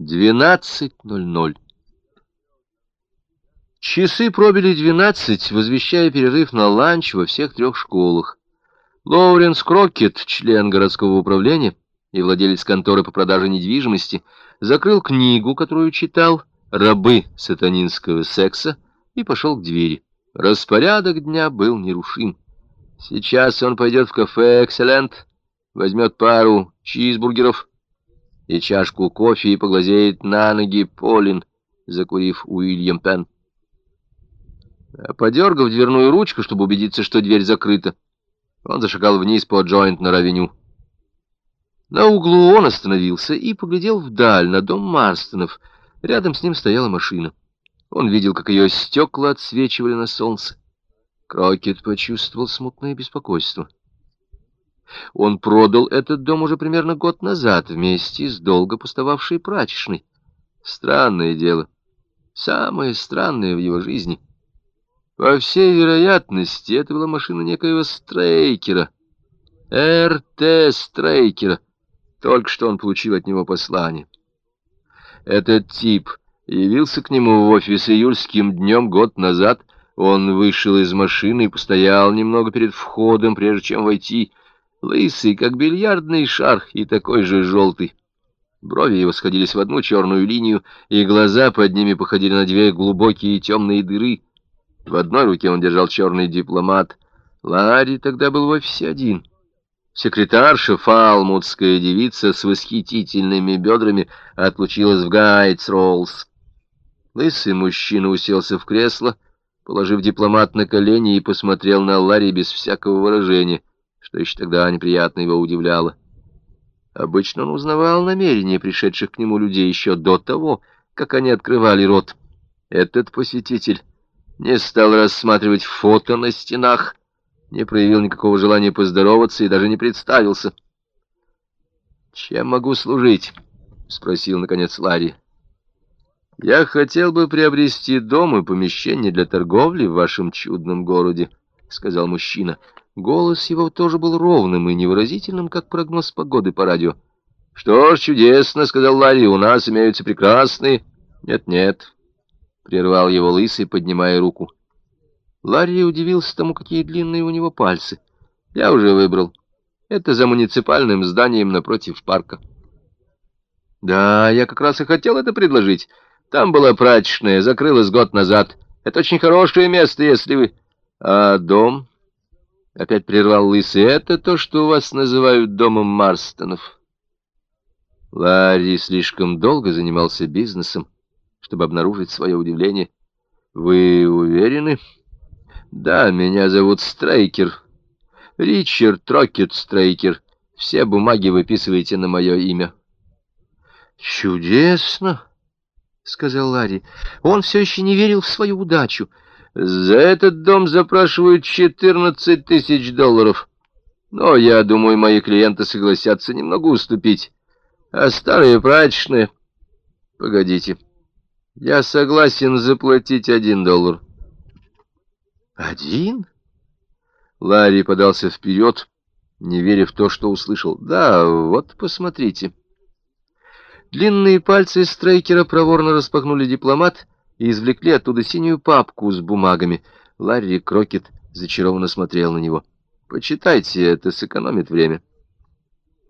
12.00. Часы пробили двенадцать, возвещая перерыв на ланч во всех трех школах. Лоуренс Крокет, член городского управления и владелец конторы по продаже недвижимости, закрыл книгу, которую читал, «Рабы сатанинского секса», и пошел к двери. Распорядок дня был нерушим. Сейчас он пойдет в кафе «Экселент», возьмет пару чизбургеров, и чашку кофе и поглазеет на ноги Полин, закурив Уильям Пен. А подергав дверную ручку, чтобы убедиться, что дверь закрыта, он зашагал вниз по джойнт на равеню. На углу он остановился и поглядел вдаль, на дом Марстонов. Рядом с ним стояла машина. Он видел, как ее стекла отсвечивали на солнце. Крокет почувствовал смутное беспокойство. Он продал этот дом уже примерно год назад вместе с долго пустовавшей прачечной. Странное дело. Самое странное в его жизни. По всей вероятности, это была машина некоего Стрейкера. РТ Стрейкера. Только что он получил от него послание. Этот тип явился к нему в офис июльским днем год назад. Он вышел из машины и постоял немного перед входом, прежде чем войти лысый, как бильярдный шар, и такой же желтый. Брови его сходились в одну черную линию, и глаза под ними походили на две глубокие темные дыры. В одной руке он держал черный дипломат. Ларри тогда был в офисе один. Секретарша, фалмутская девица с восхитительными бедрами, отлучилась в Гейтс-Фоллс. Лысый мужчина уселся в кресло, положив дипломат на колени и посмотрел на Ларри без всякого выражения что еще тогда неприятно его удивляло. Обычно он узнавал намерения пришедших к нему людей еще до того, как они открывали рот. Этот посетитель не стал рассматривать фото на стенах, не проявил никакого желания поздороваться и даже не представился. «Чем могу служить?» — спросил, наконец, Ларри. «Я хотел бы приобрести дом и помещение для торговли в вашем чудном городе», — сказал мужчина. Голос его тоже был ровным и невыразительным, как прогноз погоды по радио. «Что ж, чудесно», — сказал Ларри, — «у нас имеются прекрасные...» «Нет-нет», — прервал его лысый, поднимая руку. Ларри удивился тому, какие длинные у него пальцы. «Я уже выбрал. Это за муниципальным зданием напротив парка». «Да, я как раз и хотел это предложить. Там была прачечная, закрылась год назад. Это очень хорошее место, если вы...» «А дом?» Опять прервал лысый. Это то, что у вас называют домом Марстонов. Ларри слишком долго занимался бизнесом, чтобы обнаружить свое удивление. Вы уверены? Да, меня зовут Стрейкер. Ричард Трокет Стрейкер. Все бумаги выписывайте на мое имя. Чудесно, сказал Ларри. Он все еще не верил в свою удачу. За этот дом запрашивают 14 тысяч долларов. Но я думаю, мои клиенты согласятся немного уступить. А старые прачечные... Погодите. Я согласен заплатить один доллар. Один? Ларри подался вперед, не веря в то, что услышал. Да, вот посмотрите. Длинные пальцы Стрейкера проворно распахнули дипломат и извлекли оттуда синюю папку с бумагами. Ларри Крокет зачарованно смотрел на него. «Почитайте, это сэкономит время».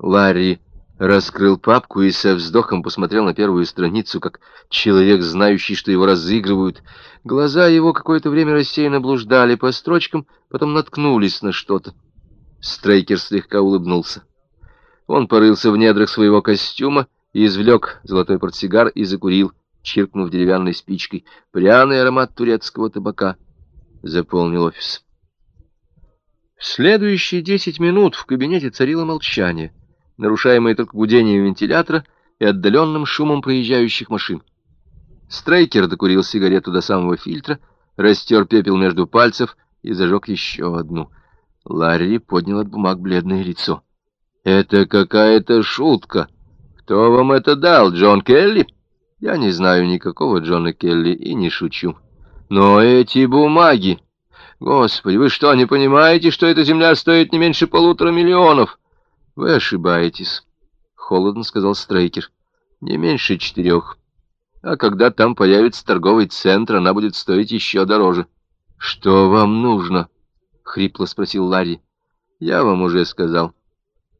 Ларри раскрыл папку и со вздохом посмотрел на первую страницу, как человек, знающий, что его разыгрывают. Глаза его какое-то время рассеянно блуждали по строчкам, потом наткнулись на что-то. Стрейкер слегка улыбнулся. Он порылся в недрах своего костюма и извлек золотой портсигар и закурил чиркнув деревянной спичкой. Пряный аромат турецкого табака заполнил офис. В следующие десять минут в кабинете царило молчание, нарушаемое только гудением вентилятора и отдаленным шумом проезжающих машин. Стрейкер докурил сигарету до самого фильтра, растер пепел между пальцев и зажег еще одну. Ларри поднял от бумаг бледное лицо. «Это какая-то шутка! Кто вам это дал, Джон Келли?» Я не знаю никакого Джона Келли и не шучу. Но эти бумаги... Господи, вы что, не понимаете, что эта земля стоит не меньше полутора миллионов? Вы ошибаетесь, — холодно сказал Стрейкер. Не меньше четырех. А когда там появится торговый центр, она будет стоить еще дороже. Что вам нужно? Хрипло спросил Ларри. Я вам уже сказал.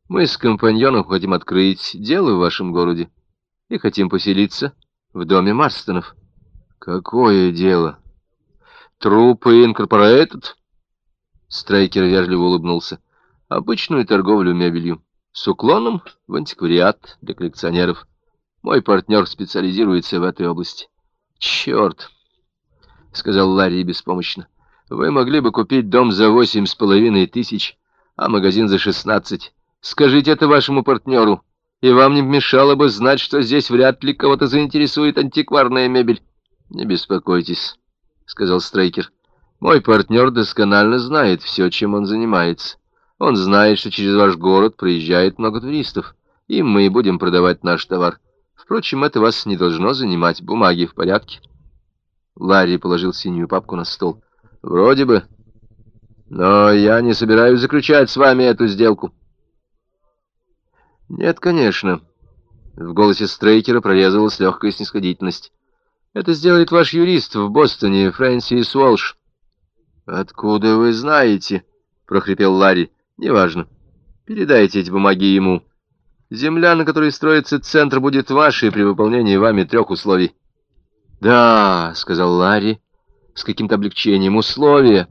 Мы с компаньоном хотим открыть дело в вашем городе и хотим поселиться в доме Марстонов. Какое дело? Трупы Инкорпорейтед? Страйкер вежливо улыбнулся. Обычную торговлю мебелью. С уклоном в антиквариат для коллекционеров. Мой партнер специализируется в этой области. Черт, сказал Ларри беспомощно. Вы могли бы купить дом за восемь с половиной тысяч, а магазин за шестнадцать. Скажите это вашему партнеру, и вам не мешало бы знать, что здесь вряд ли кого-то заинтересует антикварная мебель. Не беспокойтесь, сказал Стрейкер. Мой партнер досконально знает все, чем он занимается. Он знает, что через ваш город проезжает много туристов, и мы будем продавать наш товар. Впрочем, это вас не должно занимать. Бумаги в порядке. Ларри положил синюю папку на стол. Вроде бы. Но я не собираюсь заключать с вами эту сделку. Нет, конечно. В голосе Стрейкера прорезалась легкая снисходительность. Это сделает ваш юрист в Бостоне, Фрэнсис Уолш. Откуда вы знаете? прохрипел Ларри. Неважно. Передайте эти бумаги ему. Земля, на которой строится центр, будет вашей при выполнении вами трех условий. Да, сказал Ларри с каким-то облегчением. Условия.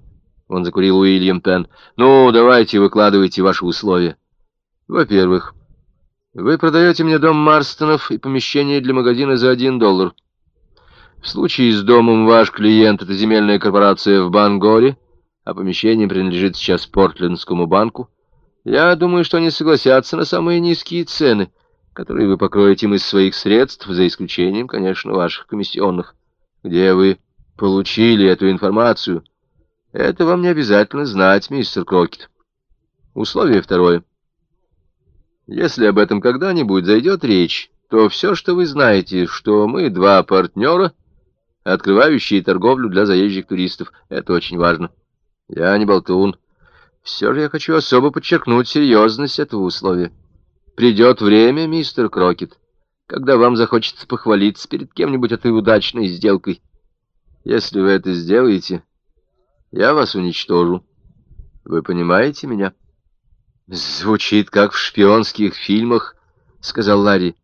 Он закурил Уильям Пен. Ну, давайте выкладывайте ваши условия. Во-первых, вы продаете мне дом Марстонов и помещение для магазина за один доллар. В случае с домом ваш клиент — это земельная корпорация в Бангоре, а помещение принадлежит сейчас Портлендскому банку. Я думаю, что они согласятся на самые низкие цены, которые вы покроете им из своих средств, за исключением, конечно, ваших комиссионных. Где вы получили эту информацию? Это вам не обязательно знать, мистер Крокет. Условие второе. Если об этом когда-нибудь зайдет речь, то все, что вы знаете, что мы два партнера, открывающие торговлю для заезжих туристов, это очень важно. Я не болтун. Все же я хочу особо подчеркнуть серьезность этого условия. Придет время, мистер Крокет, когда вам захочется похвалиться перед кем-нибудь этой удачной сделкой. Если вы это сделаете, я вас уничтожу. Вы понимаете меня? Звучит, как в шпионских фильмах, — сказал Ларри.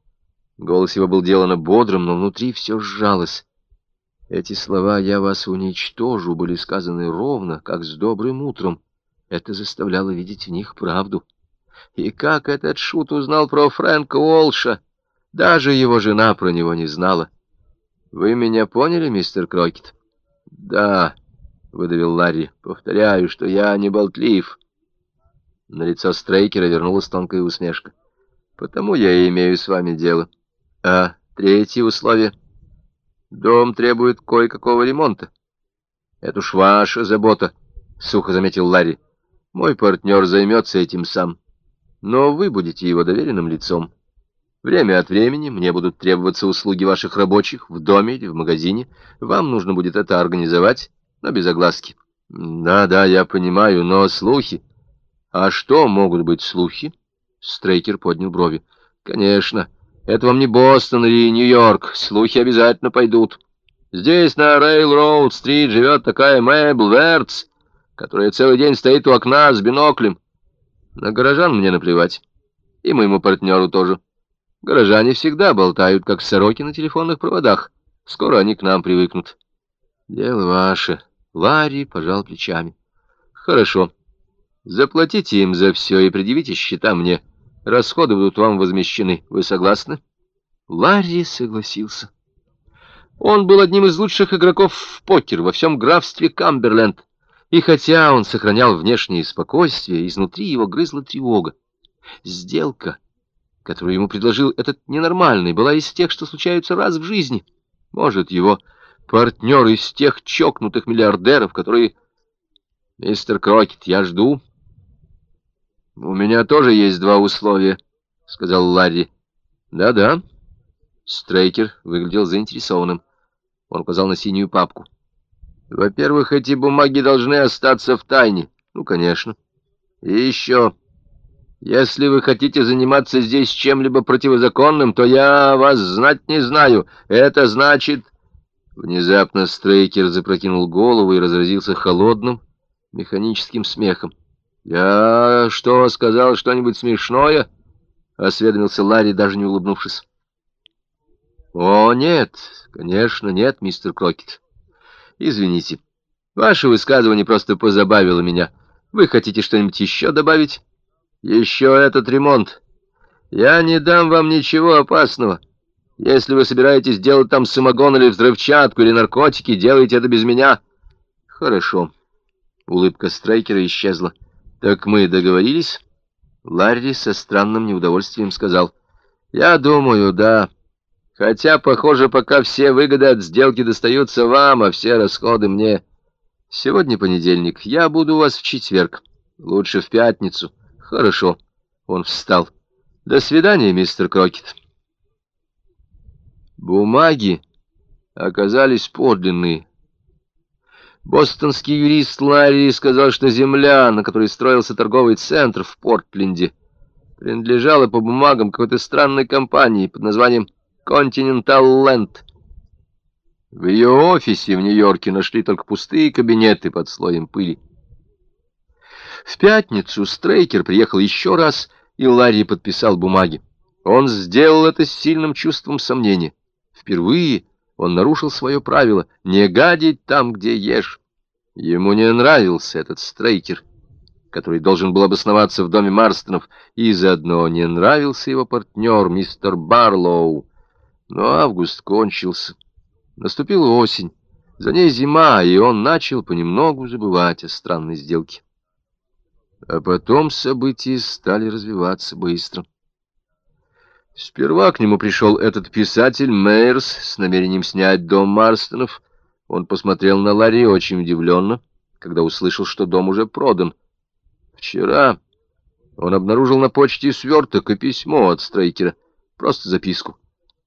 Голос его был делано бодрым, но внутри все сжалось. Эти слова «я вас уничтожу» были сказаны ровно, как с добрым утром. Это заставляло видеть в них правду. И как этот шут узнал про Фрэнка Уолша? Даже его жена про него не знала. Вы меня поняли, мистер Крокет? Да, выдавил Ларри. Повторяю, что я не болтлив. На лицо Стрейкера вернулась тонкая усмешка. Потому я и имею с вами дело. А третье условие? Дом требует кое-какого ремонта. Это уж ваша забота, сухо заметил Ларри. Мой партнер займется этим сам. Но вы будете его доверенным лицом. Время от времени мне будут требоваться услуги ваших рабочих в доме или в магазине. Вам нужно будет это организовать, но без огласки. Да-да, я понимаю, но слухи... А что могут быть слухи? Стрейкер поднял брови. Конечно, это вам не Бостон или Нью-Йорк. Слухи обязательно пойдут. Здесь на Рейл-Роуд-стрит живет такая Мэйбл Верц, которая целый день стоит у окна с биноклем. На горожан мне наплевать. И моему партнеру тоже. Горожане всегда болтают, как сороки на телефонных проводах. Скоро они к нам привыкнут. Дело ваше. Ларри пожал плечами. Хорошо. Заплатите им за все и предъявите счета мне. Расходы будут вам возмещены. Вы согласны? Ларри согласился. Он был одним из лучших игроков в покер во всем графстве Камберленд. И хотя он сохранял внешнее спокойствие, изнутри его грызла тревога. Сделка, которую ему предложил этот ненормальный, была из тех, что случаются раз в жизни. Может, его партнер из тех чокнутых миллиардеров, которые... Мистер Крокет, я жду. У меня тоже есть два условия, — сказал Ларри. Да-да. Стрейкер выглядел заинтересованным. Он указал на синюю папку. Во-первых, эти бумаги должны остаться в тайне. Ну, конечно. И еще, Если вы хотите заниматься здесь чем-либо противозаконным, то я вас знать не знаю. Это значит...» Внезапно Стрейкер запрокинул голову и разразился холодным механическим смехом. «Я что, сказал что-нибудь смешное?» — осведомился Ларри, даже не улыбнувшись. «О, нет, конечно, нет, мистер Крокет. Извините, ваше высказывание просто позабавило меня. Вы хотите что-нибудь еще добавить?» «Еще этот ремонт. Я не дам вам ничего опасного. Если вы собираетесь делать там самогон или взрывчатку или наркотики, делайте это без меня». «Хорошо». Улыбка Стрейкера исчезла. «Так мы договорились?» Ларри со странным неудовольствием сказал. «Я думаю, да. Хотя, похоже, пока все выгоды от сделки достаются вам, а все расходы мне. Сегодня понедельник. Я буду у вас в четверг. Лучше в пятницу». «Хорошо». Он встал. «До свидания, мистер Крокет». Бумаги оказались подлинные. Бостонский юрист Ларри сказал, что земля, на которой строился торговый центр в Портленде, принадлежала по бумагам какой-то странной компании под названием Continental Land. В ее офисе в Нью-Йорке нашли только пустые кабинеты под слоем пыли. В пятницу Стрейкер приехал еще раз, и Ларри подписал бумаги. Он сделал это с сильным чувством сомнения. Впервые он нарушил свое правило — не гадить там, где ешь. Ему не нравился этот стрейкер, который должен был обосноваться в доме Марстонов, и заодно не нравился его партнер, мистер Барлоу. Но август кончился. Наступила осень, за ней зима, и он начал понемногу забывать о странной сделке. А потом события стали развиваться быстро. Сперва к нему пришел этот писатель Мейерс с намерением снять дом Марстонов. Он посмотрел на Ларри очень удивленно, когда услышал, что дом уже продан. Вчера он обнаружил на почте сверток и письмо от Стрейкера, просто записку.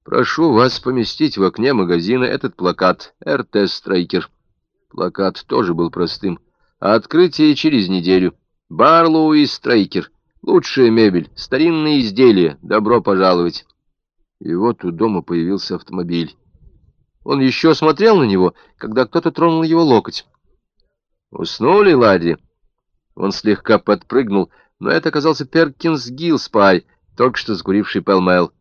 «Прошу вас поместить в окне магазина этот плакат «РТ Стрейкер». Плакат тоже был простым. «Открытие через неделю. Барлоу и Стрейкер». Лучшая мебель, старинные изделия, добро пожаловать. И вот у дома появился автомобиль. Он еще смотрел на него, когда кто-то тронул его локоть. «Уснули, Ладри?» Он слегка подпрыгнул, но это оказался Перкинс Гилспай, только что закуривший Пелмел.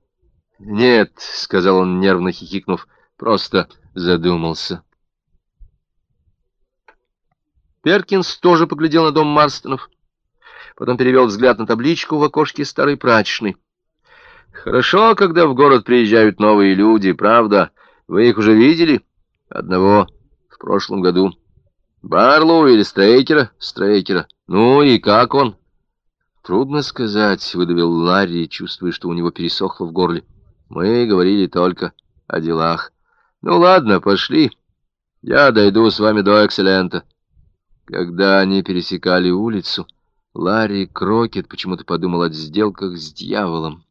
«Нет», — сказал он, нервно хихикнув, — «просто задумался». Перкинс тоже поглядел на дом Марстонов потом перевел взгляд на табличку в окошке старой прачечной. «Хорошо, когда в город приезжают новые люди, правда? Вы их уже видели? Одного в прошлом году. Барлоу или Стрейкера? Стрейкера. Ну и как он?» «Трудно сказать», — выдавил Ларри, чувствуя, что у него пересохло в горле. «Мы говорили только о делах. Ну ладно, пошли. Я дойду с вами до Экселента». Когда они пересекали улицу... Ларри Крокет почему-то подумал о сделках с дьяволом.